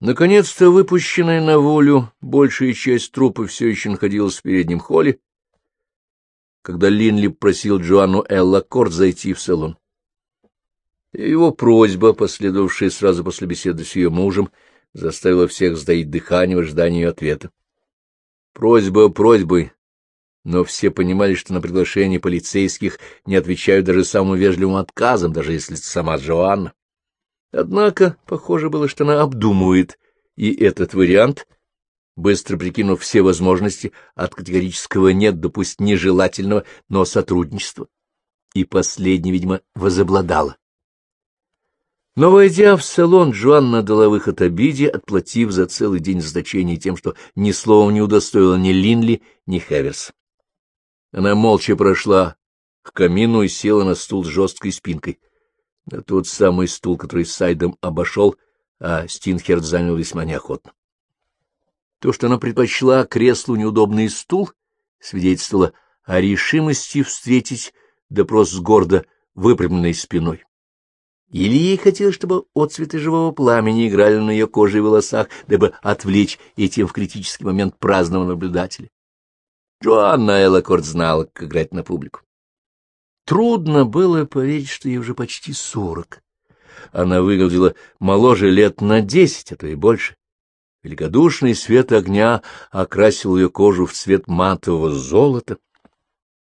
Наконец-то выпущенная на волю, большая часть трупа все еще находилась в переднем холле, когда Линли просил Джоанну Эллакорт зайти в салон. Его просьба, последовавшая сразу после беседы с ее мужем, заставила всех сдаить дыхание в ожидании ее ответа. Просьба просьбой, но все понимали, что на приглашение полицейских не отвечают даже самым вежливым отказом, даже если сама Джоанна. Однако, похоже было, что она обдумывает и этот вариант, быстро прикинув все возможности от категорического «нет» до пусть нежелательного, но сотрудничества. И последний, видимо, возобладала. Но, войдя в салон, Джоанна дала выход обиде, отплатив за целый день значения тем, что ни словом не удостоила ни Линли, ни Хеверс. Она молча прошла к камину и села на стул с жесткой спинкой. Тот самый стул, который Сайдом обошел, а Стинхерд занял весьма неохотно. То, что она предпочла креслу неудобный стул, свидетельствовало о решимости встретить допрос с гордо выпрямленной спиной. Или ей хотелось, чтобы отцветы живого пламени играли на ее коже и волосах, дабы отвлечь этим в критический момент праздного наблюдателя. Джоанна Эллакорт знала, как играть на публику. Трудно было поверить, что ей уже почти сорок. Она выглядела моложе лет на десять, а то и больше. Великодушный свет огня окрасил ее кожу в цвет матового золота.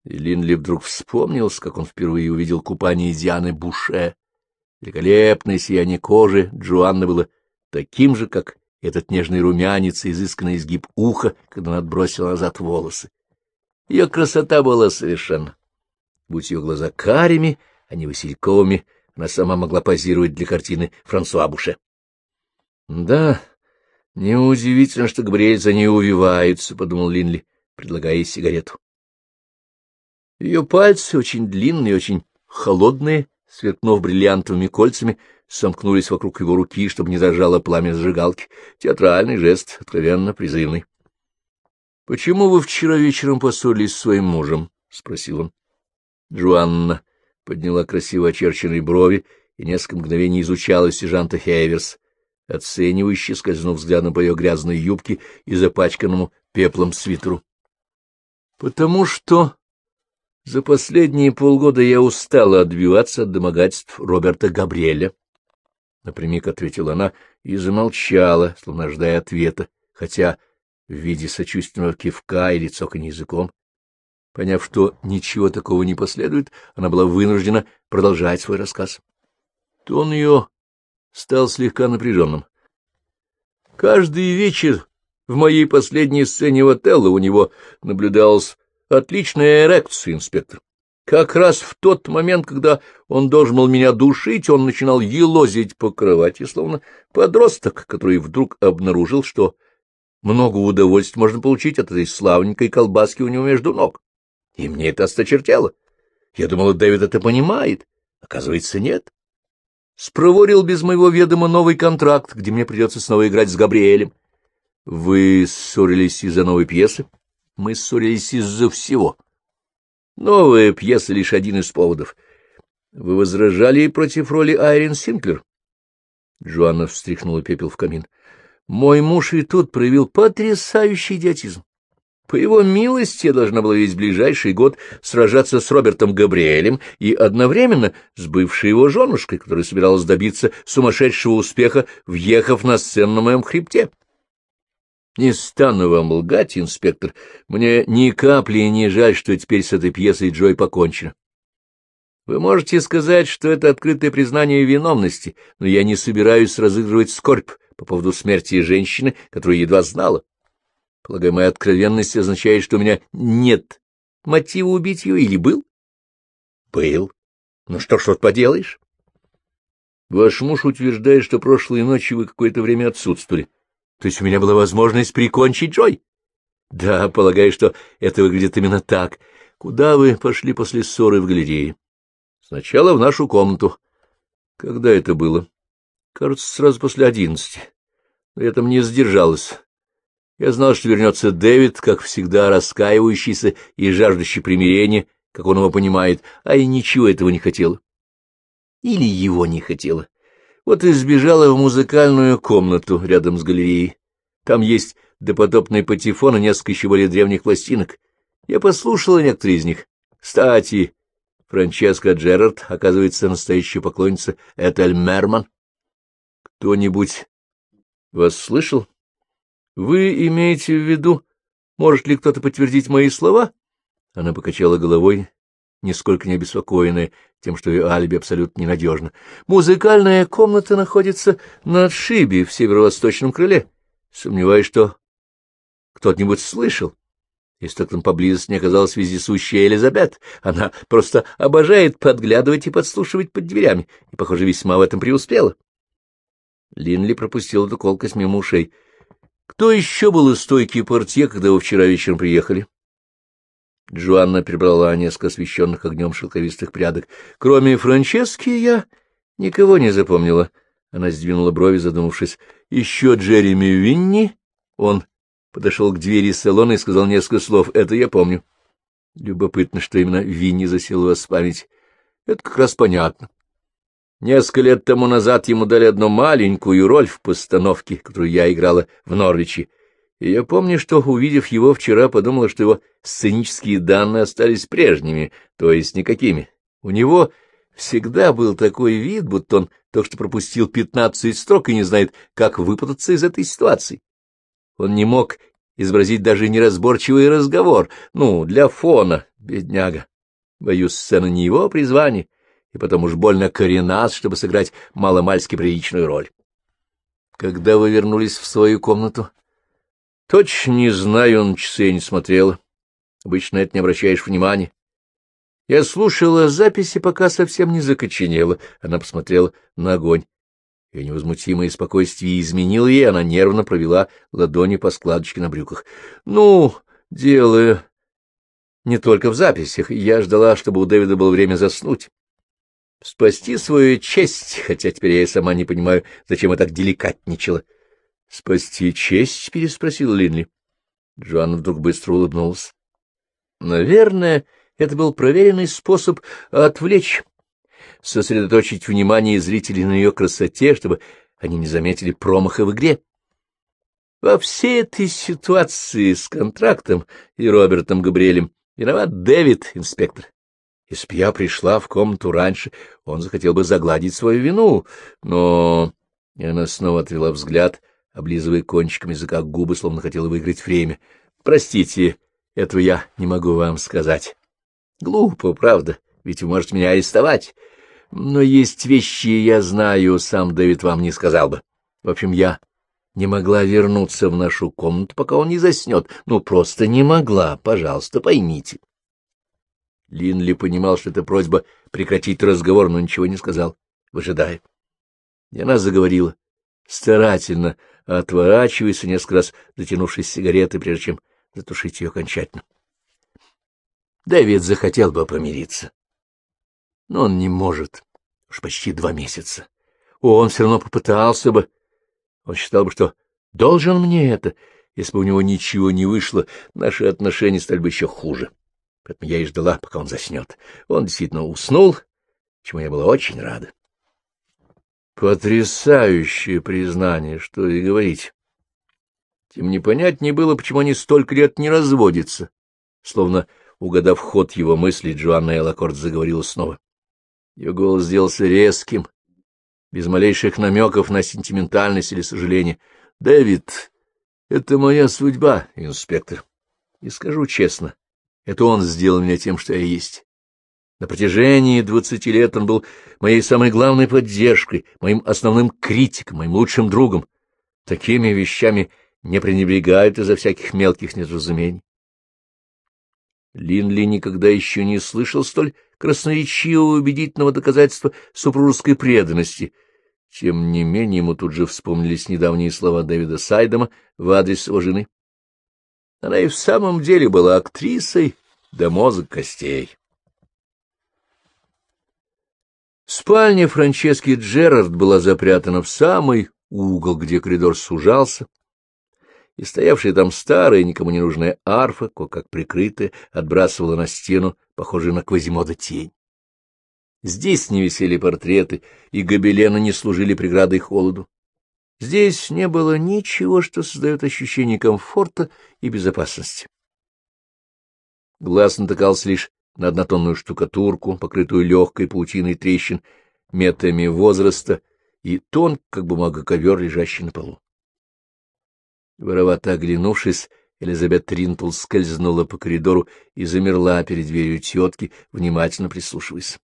И Линли вдруг вспомнился, как он впервые увидел купание Дианы Буше. Великолепное сияние кожи Джоанны было таким же, как этот нежный румянец и изысканный изгиб уха, когда она отбросила назад волосы. Ее красота была совершенна. Будь ее глаза карими, а не васильковыми, она сама могла позировать для картины Франсуа Буше. Да, неудивительно, что Габриэль за ней увивается, — подумал Линли, предлагая ей сигарету. Ее пальцы, очень длинные, очень холодные, сверкнув бриллиантовыми кольцами, сомкнулись вокруг его руки, чтобы не зажало пламя зажигалки. Театральный жест, откровенно призывный. — Почему вы вчера вечером поссорились с своим мужем? — спросил он. Джоанна подняла красиво очерченные брови и несколько мгновений изучала сержанта Хейверс, оценивающе скользнув взглядом по ее грязной юбке и запачканному пеплом свитеру. — Потому что за последние полгода я устала отбиваться от домогательств Роберта Габриэля. Напрямик ответила она и замолчала, словно ожидая ответа, хотя в виде сочувственного кивка или цоканья языком. Поняв, что ничего такого не последует, она была вынуждена продолжать свой рассказ. Тон ее стал слегка напряженным. Каждый вечер в моей последней сцене в Отелло у него наблюдалась отличная эрекция, инспектор. Как раз в тот момент, когда он должен был меня душить, он начинал елозить по кровати, словно подросток, который вдруг обнаружил, что много удовольствия можно получить от этой славненькой колбаски у него между ног. И мне это осточертело. Я думала, Дэвид это понимает. Оказывается, нет. Спроворил без моего ведома новый контракт, где мне придется снова играть с Габриэлем. Вы ссорились из-за новой пьесы? Мы ссорились из-за всего. Новая пьеса — лишь один из поводов. Вы возражали против роли Айрин Синклер? Джоанна встряхнула пепел в камин. Мой муж и тут проявил потрясающий идиотизм. По его милости я должна была весь ближайший год сражаться с Робертом Габриэлем и одновременно с бывшей его женушкой, которая собиралась добиться сумасшедшего успеха, въехав на сцену на моем хребте. Не стану вам лгать, инспектор, мне ни капли не жаль, что теперь с этой пьесой Джой покончено. Вы можете сказать, что это открытое признание виновности, но я не собираюсь разыгрывать скорбь по поводу смерти женщины, которую едва знала. Полагаю, моя откровенность означает, что у меня нет мотива убить ее или был? Был. Ну что ж тут поделаешь? Ваш муж утверждает, что прошлой ночью вы какое-то время отсутствовали. То есть у меня была возможность прикончить Джой? Да, полагаю, что это выглядит именно так. Куда вы пошли после ссоры в галерее? Сначала в нашу комнату. Когда это было? Кажется, сразу после одиннадцати. Но я там не сдержалась. Я знал, что вернется Дэвид, как всегда раскаивающийся и жаждущий примирения, как он его понимает, а я ничего этого не хотела. Или его не хотела. Вот и сбежала в музыкальную комнату рядом с галереей. Там есть допотопный патефон и несколько еще более древних пластинок. Я послушала некоторые из них. Кстати, Франческа Джерард, оказывается, настоящая поклонница Этель Мерман. Кто-нибудь вас слышал? Вы имеете в виду, может ли кто-то подтвердить мои слова? Она покачала головой, нисколько не обеспокоенная тем, что ее алиби абсолютно ненадежно. Музыкальная комната находится на отшибе в северо-восточном крыле. Сомневаюсь, что кто-нибудь слышал. Если так там поблизости не оказалась вездесущая Элизабет, она просто обожает подглядывать и подслушивать под дверями, и, похоже, весьма в этом преуспела. Линли пропустил эту колкость мимо ушей. — Кто еще был из стойки портье, когда вы вчера вечером приехали? Джоанна перебрала несколько освещенных огнем шелковистых прядок. — Кроме Франчески я никого не запомнила. Она сдвинула брови, задумавшись. — Еще Джереми Винни? Он подошел к двери салона и сказал несколько слов. Это я помню. Любопытно, что именно Винни засел у вас в память. Это как раз понятно. Несколько лет тому назад ему дали одну маленькую роль в постановке, которую я играла в Норвиче. И я помню, что, увидев его вчера, подумала, что его сценические данные остались прежними, то есть никакими. У него всегда был такой вид, будто он только что пропустил пятнадцать строк и не знает, как выпутаться из этой ситуации. Он не мог изобразить даже неразборчивый разговор. Ну, для фона, бедняга. Боюсь, сцена не его призвание, и потом уж больно коренас, чтобы сыграть маломальски приличную роль. Когда вы вернулись в свою комнату? Точно не знаю, он часы не смотрела. Обычно это не обращаешь внимания. Я слушала записи, пока совсем не закоченела. Она посмотрела на огонь. Ее невозмутимое спокойствие изменило ей, она нервно провела ладони по складочке на брюках. — Ну, дело не только в записях. Я ждала, чтобы у Дэвида было время заснуть. Спасти свою честь, хотя теперь я и сама не понимаю, зачем я так деликатничала. — Спасти честь? — переспросил Линли. Джоанна вдруг быстро улыбнулась. Наверное, это был проверенный способ отвлечь сосредоточить внимание зрителей на ее красоте, чтобы они не заметили промаха в игре. Во всей этой ситуации с контрактом и Робертом Габриэлем виноват Дэвид, инспектор. Если б я пришла в комнату раньше, он захотел бы загладить свою вину, но... И она снова отвела взгляд, облизывая кончиком языка губы, словно хотела выиграть время. Простите, этого я не могу вам сказать. Глупо, правда, ведь вы можете меня арестовать. Но есть вещи, я знаю, сам Дэвид вам не сказал бы. В общем, я не могла вернуться в нашу комнату, пока он не заснет. Ну, просто не могла, пожалуйста, поймите. Линли понимал, что это просьба прекратить разговор, но ничего не сказал, выжидая. И она заговорила, старательно отворачиваясь, несколько раз затянувшись сигареты, прежде чем затушить ее окончательно. Дэвид захотел бы помириться. Но он не может. Уж почти два месяца. Он все равно попытался бы. Он считал бы, что должен мне это. Если бы у него ничего не вышло, наши отношения стали бы еще хуже. Поэтому я и ждала, пока он заснет. Он действительно уснул, чему я была очень рада. Потрясающее признание, что и говорить. Тем непонятнее было, почему они столько лет не разводятся. Словно, угадав ход его мыслей, Джоанна Элакорд заговорила снова. Ее голос сделался резким, без малейших намеков на сентиментальность или сожаление. — Дэвид, это моя судьба, инспектор. И скажу честно, это он сделал меня тем, что я есть. На протяжении двадцати лет он был моей самой главной поддержкой, моим основным критиком, моим лучшим другом. Такими вещами не пренебрегают из-за всяких мелких недоразумений. Линли никогда еще не слышал столь красноречивого убедительного доказательства супружеской преданности. Тем не менее, ему тут же вспомнились недавние слова Дэвида Сайдема в адрес его жены. Она и в самом деле была актрисой до мозга костей. Спальня Франчески Джерард была запрятана в самый угол, где коридор сужался, и стоявшая там старая, никому не нужная арфа, кое-как прикрытая, отбрасывала на стену, похожую на Квазимода, тень. Здесь не висели портреты, и гобелены не служили преградой холоду. Здесь не было ничего, что создает ощущение комфорта и безопасности. Глаз натыкался лишь на однотонную штукатурку, покрытую легкой паутиной трещин, метами возраста, и тон, как бумага ковер, лежащий на полу. Воровато оглянувшись, Элизабет Тринтл скользнула по коридору и замерла перед дверью тетки, внимательно прислушиваясь.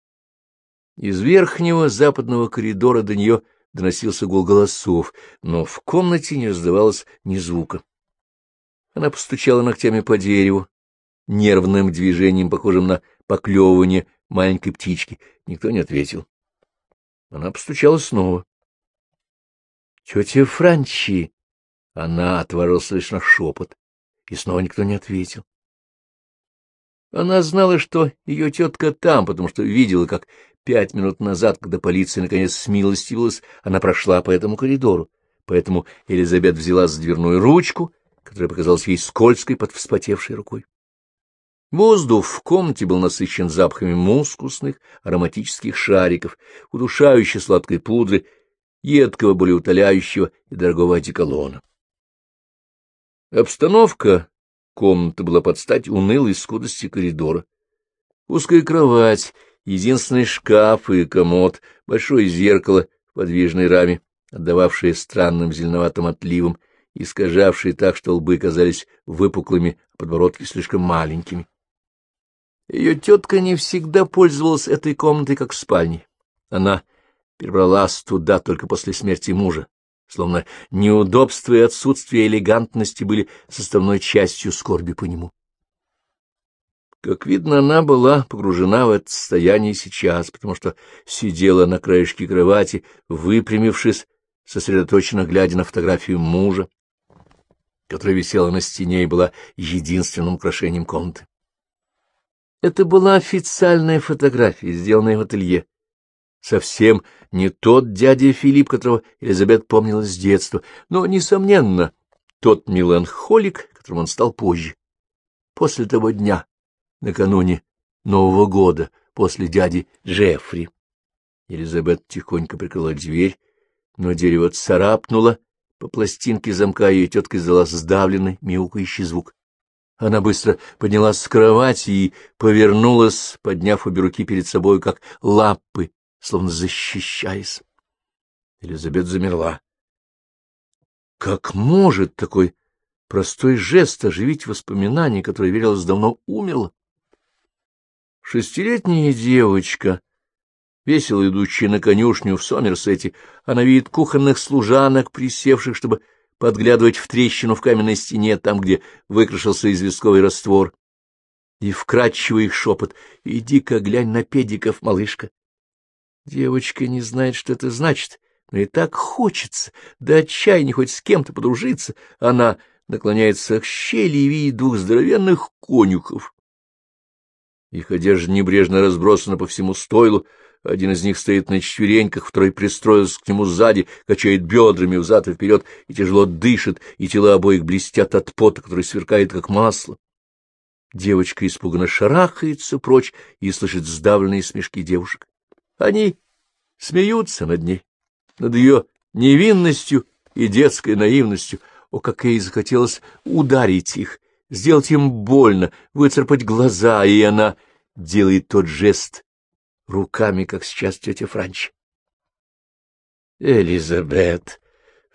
Из верхнего западного коридора до нее доносился гул голосов, но в комнате не раздавалось ни звука. Она постучала ногтями по дереву, нервным движением, похожим на поклевывание маленькой птички. Никто не ответил. Она постучала снова. — Тетя Франчи! Она отворилась лишь на шепот, и снова никто не ответил. Она знала, что ее тетка там, потому что видела, как пять минут назад, когда полиция наконец смилостивилась, она прошла по этому коридору. Поэтому Элизабет взяла за дверную ручку, которая показалась ей скользкой под вспотевшей рукой. Воздух в комнате был насыщен запахами мускусных ароматических шариков, удушающей сладкой пудры, едкого, болеутоляющего и дорогого одеколона. Обстановка комнаты была под стать унылой скудости коридора. Узкая кровать, единственный шкаф и комод, большое зеркало в подвижной раме, отдававшее странным зеленоватым отливом, искажавшие так, что лбы казались выпуклыми, а подбородки слишком маленькими. Ее тетка не всегда пользовалась этой комнатой как спальней. Она перебралась туда только после смерти мужа, словно неудобства и отсутствие элегантности были составной частью скорби по нему. Как видно, она была погружена в это состояние сейчас, потому что сидела на краешке кровати, выпрямившись, сосредоточенно глядя на фотографию мужа, которая висела на стене и была единственным украшением комнаты. Это была официальная фотография, сделанная в ателье. Совсем не тот дядя Филипп, которого Элизабет помнила с детства, но, несомненно, тот меланхолик, которым он стал позже. После того дня, накануне Нового года, после дяди Джеффри. Елизабет тихонько прикрыла дверь, но дерево царапнуло по пластинке замка, и тетка издала сдавленный, мяукающий звук. Она быстро поднялась с кровати и повернулась, подняв обе руки перед собой, как лапы, словно защищаясь. Елизабет замерла. Как может такой простой жест оживить воспоминание, которое, верилось, давно умерло? Шестилетняя девочка, весело идущая на конюшню в Сомерсете, она видит кухонных служанок, присевших, чтобы подглядывать в трещину в каменной стене, там, где выкрашился известковый раствор. И вкрадчивый шепот «Иди-ка глянь на педиков, малышка». Девочка не знает, что это значит, но и так хочется, да отчаяние хоть с кем-то подружиться. Она наклоняется к щели и видит двух здоровенных конюхов. Их одежда небрежно разбросана по всему стойлу, один из них стоит на четвереньках, второй пристроился к нему сзади, качает бедрами взад и вперед и тяжело дышит, и тела обоих блестят от пота, который сверкает, как масло. Девочка испуганно шарахается прочь и слышит сдавленные смешки девушек. Они смеются над ней, над ее невинностью и детской наивностью. О, как ей захотелось ударить их, сделать им больно, выцарпать глаза, и она делает тот жест, руками, как сейчас тетя Франч. Элизабет!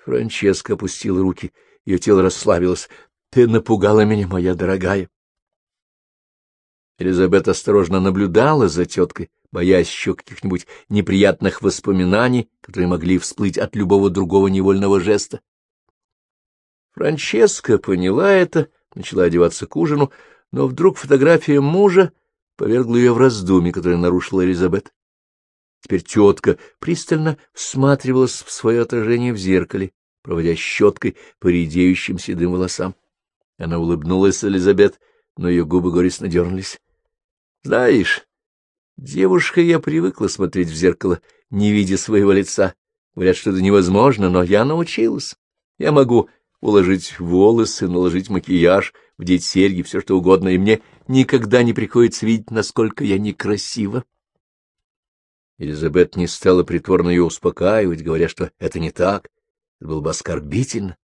Франческа опустила руки, ее тело расслабилось. Ты напугала меня, моя дорогая. Элизабет осторожно наблюдала за теткой, боясь еще каких-нибудь неприятных воспоминаний, которые могли всплыть от любого другого невольного жеста. Франческа поняла это, начала одеваться к ужину, но вдруг фотография мужа повергла ее в раздумье, которое нарушила Элизабет. Теперь тетка пристально всматривалась в свое отражение в зеркале, проводя щеткой по редеющим седым волосам. Она улыбнулась Элизабет, но ее губы горестно дернулись. — Знаешь, девушка, я привыкла смотреть в зеркало, не видя своего лица. Говорят, что это невозможно, но я научилась. Я могу уложить волосы, наложить макияж, вдеть серьги, все что угодно, и мне никогда не приходится видеть, насколько я некрасива. Элизабет не стала притворно ее успокаивать, говоря, что это не так, это было бы оскорбительно,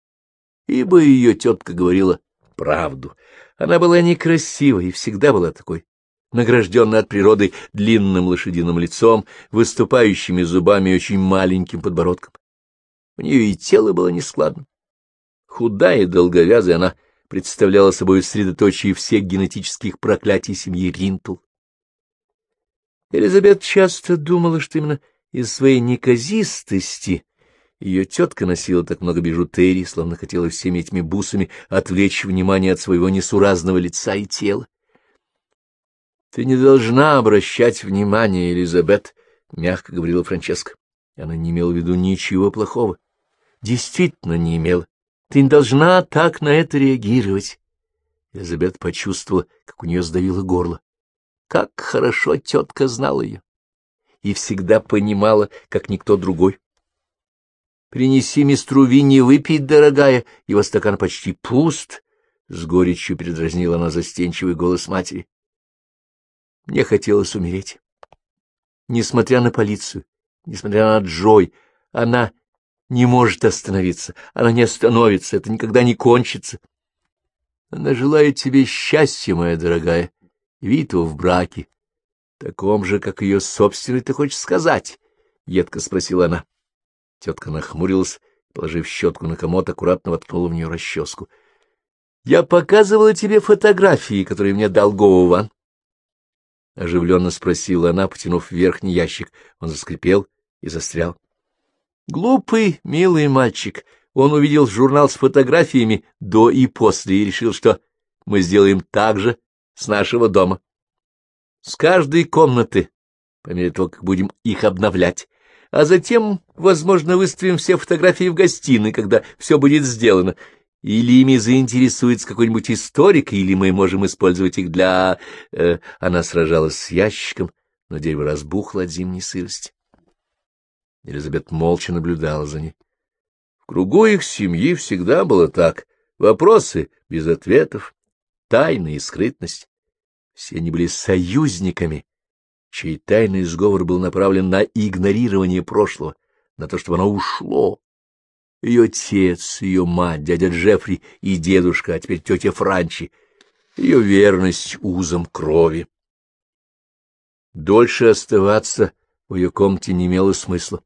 ибо ее тетка говорила правду. Она была некрасивой и всегда была такой, награжденной от природы длинным лошадиным лицом, выступающими зубами и очень маленьким подбородком. У нее и тело было нескладно. Худая и долговязая, она представляла собой средоточие всех генетических проклятий семьи Ринтл. Элизабет часто думала, что именно из своей неказистости ее тетка носила так много бижутерии, словно хотела всеми этими бусами отвлечь внимание от своего несуразного лица и тела. — Ты не должна обращать внимание, Элизабет, — мягко говорила Франческа. Она не имела в виду ничего плохого. Действительно не имела. Ты не должна так на это реагировать. Элизабет почувствовала, как у нее сдавило горло. Как хорошо тетка знала ее и всегда понимала, как никто другой. «Принеси мистру Винни выпить, дорогая, его стакан почти пуст», — с горечью передразнила она застенчивый голос матери. Мне хотелось умереть. Несмотря на полицию, несмотря на Джой, она не может остановиться, она не остановится, это никогда не кончится. Она желает тебе счастья, моя дорогая, Виту в браке, таком же, как ее собственный, ты хочешь сказать? — едко спросила она. Тетка нахмурилась, положив щетку на комод, аккуратно воткнула в нее расческу. — Я показывала тебе фотографии, которые мне дал Гоуван. Оживленно спросила она, потянув верхний ящик. Он заскрипел и застрял. Глупый, милый мальчик. Он увидел журнал с фотографиями до и после и решил, что мы сделаем так же с нашего дома. С каждой комнаты, по мере того, как будем их обновлять. А затем, возможно, выставим все фотографии в гостиной, когда все будет сделано. Или ими заинтересуется какой-нибудь историк, или мы можем использовать их для... Э, она сражалась с ящиком, но дерево разбухло от зимней сырости. Елизабет молча наблюдала за ней. В кругу их семьи всегда было так. Вопросы без ответов, тайна и скрытность. Все они были союзниками, чей тайный сговор был направлен на игнорирование прошлого, на то, чтобы оно ушло. Ее отец, ее мать, дядя Джеффри и дедушка, а теперь тетя Франчи, ее верность узом крови. Дольше оставаться в ее комнате не имело смысла.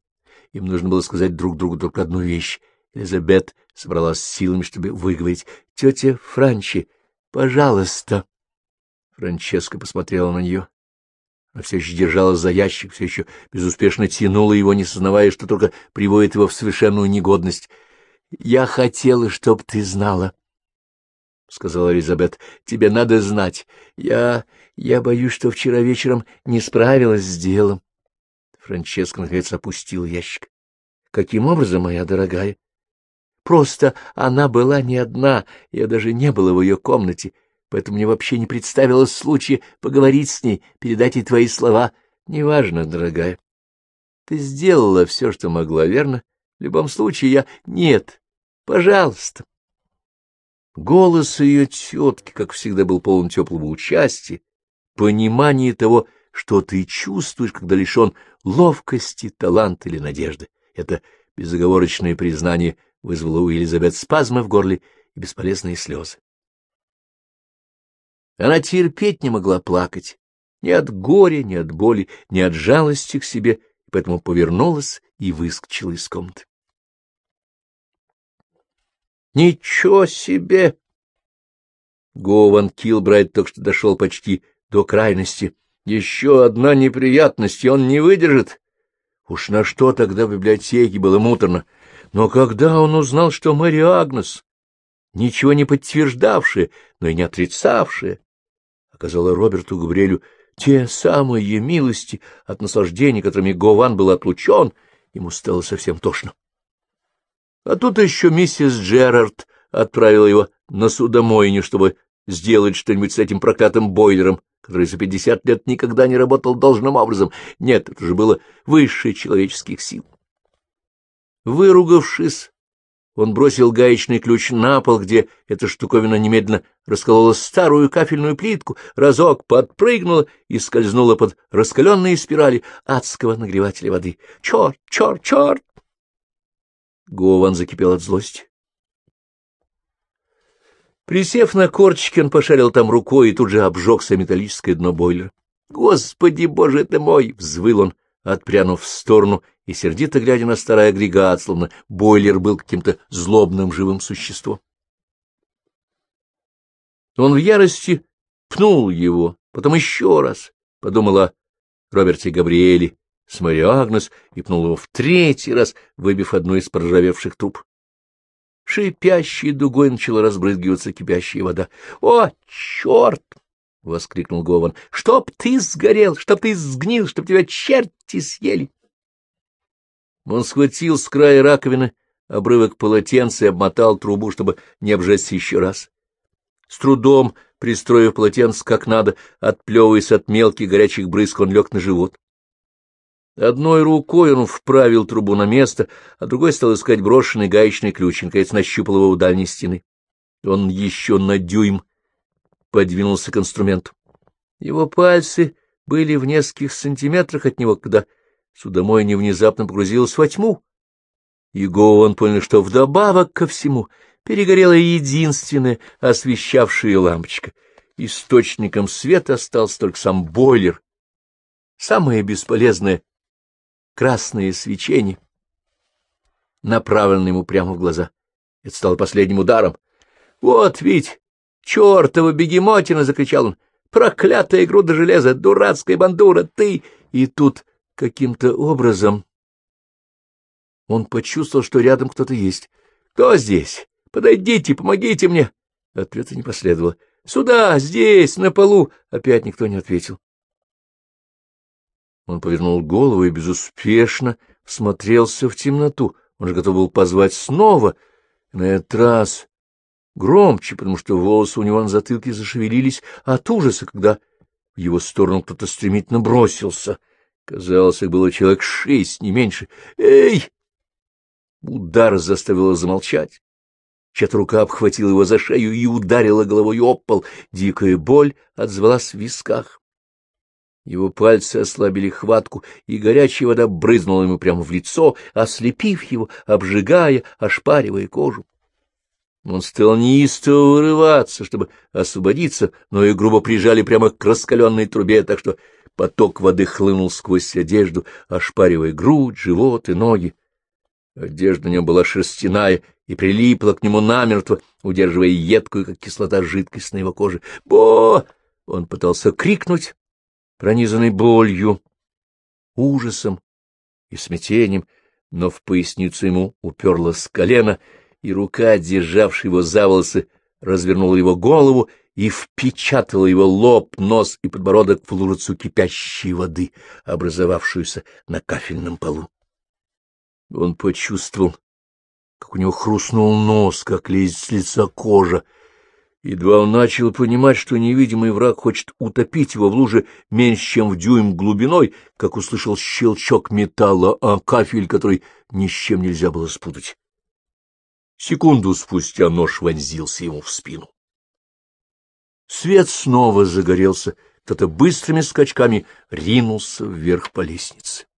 Им нужно было сказать друг другу только одну вещь. Элизабет собралась силами, чтобы выговорить. — Тетя Франчи, пожалуйста. Франческа посмотрела на нее. Она все еще держалась за ящик, все еще безуспешно тянула его, не сознавая, что только приводит его в совершенную негодность. — Я хотела, чтоб ты знала, — сказала Элизабет. — Тебе надо знать. Я... я боюсь, что вчера вечером не справилась с делом. Франческа, наконец, опустил ящик. — Каким образом, моя дорогая? — Просто она была не одна, я даже не была в ее комнате, поэтому мне вообще не представилось случая поговорить с ней, передать ей твои слова. Неважно, дорогая. Ты сделала все, что могла, верно? В любом случае я... Нет, пожалуйста. Голос ее тетки, как всегда, был полон теплого участия, понимания того, что ты чувствуешь, когда лишен ловкости, таланта или надежды. Это безоговорочное признание вызвало у Елизабет спазмы в горле и бесполезные слезы. Она терпеть не могла плакать ни от горя, ни от боли, ни от жалости к себе, поэтому повернулась и выскочила из комнаты. «Ничего себе!» Гован Килбрайт только что дошел почти до крайности. Еще одна неприятность, и он не выдержит. Уж на что тогда в библиотеке было муторно. Но когда он узнал, что Мэри Агнес, ничего не подтверждавшая, но и не отрицавшая, оказала Роберту Габриэлю те самые милости от наслаждений, которыми Гован был отлучен, ему стало совсем тошно. А тут еще миссис Джерард отправила его на судомойню, чтобы сделать что-нибудь с этим проклятым бойлером, который за пятьдесят лет никогда не работал должным образом. Нет, это же было выше человеческих сил. Выругавшись, Он бросил гаечный ключ на пол, где эта штуковина немедленно расколола старую кафельную плитку, разок подпрыгнула и скользнула под раскаленные спирали адского нагревателя воды. «Черт, черт, черт!» Гован закипел от злости. Присев на корчики, он пошарил там рукой и тут же обжегся металлическое дно бойлера. «Господи, боже ты мой!» — взвыл он, отпрянув в сторону и сердито глядя на старый агрегат, словно бойлер был каким-то злобным живым существом. Он в ярости пнул его, потом еще раз, подумал о Роберте Габриэле Агнес и пнул его в третий раз, выбив одну из проржавевших труб. Шипящей дугой начала разбрызгиваться кипящая вода. — О, черт! — воскликнул Гован. — Чтоб ты сгорел, чтоб ты сгнил, чтоб тебя черти съели! Он схватил с края раковины обрывок полотенца и обмотал трубу, чтобы не обжечься еще раз. С трудом, пристроив полотенце как надо, отплевываясь от мелких горячих брызг, он лег на живот. Одной рукой он вправил трубу на место, а другой стал искать брошенный гаечный ключ, и, наконец, нащупал его у дальней стены. Он еще на дюйм подвинулся к инструменту. Его пальцы были в нескольких сантиметрах от него, когда судомойня внезапно погрузилась во тьму. И Гоуэн понял, что вдобавок ко всему перегорела единственная освещавшая лампочка. Источником света остался только сам бойлер. Самое бесполезное — красное свечение, направленное ему прямо в глаза. Это стало последним ударом. — Вот ведь чертова бегемотина! — закричал он. — Проклятая груда железа! Дурацкая бандура! Ты! И тут Каким-то образом он почувствовал, что рядом кто-то есть. «Кто здесь? Подойдите, помогите мне!» Ответа не последовало. «Сюда, здесь, на полу!» Опять никто не ответил. Он повернул голову и безуспешно всмотрелся в темноту. Он же готов был позвать снова, на этот раз громче, потому что волосы у него на затылке зашевелились от ужаса, когда в его сторону кто-то стремительно бросился — Казалось, их было человек шесть, не меньше. «Эй!» Удар заставил замолчать. Чья-то рука обхватила его за шею и ударила головой об пол. Дикая боль отзвалась в висках. Его пальцы ослабили хватку, и горячая вода брызнула ему прямо в лицо, ослепив его, обжигая, ошпаривая кожу. Он стал неистово вырываться, чтобы освободиться, но и грубо прижали прямо к раскаленной трубе, так что Поток воды хлынул сквозь одежду, ошпаривая грудь, живот и ноги. Одежда на нем была шерстяная и прилипла к нему намертво, удерживая едкую, как кислота, жидкость на его коже. «Бо!» — он пытался крикнуть, пронизанный болью, ужасом и смятением, но в поясницу ему уперлась колено, и рука, державшая его за волосы, развернула его голову и впечатала его лоб, нос и подбородок в лужицу кипящей воды, образовавшуюся на кафельном полу. Он почувствовал, как у него хрустнул нос, как лезет с лица кожа. Едва он начал понимать, что невидимый враг хочет утопить его в луже меньше, чем в дюйм глубиной, как услышал щелчок металла, а кафель, который ни с чем нельзя было спутать. Секунду спустя нож вонзился ему в спину. Свет снова загорелся, кто-то быстрыми скачками ринулся вверх по лестнице.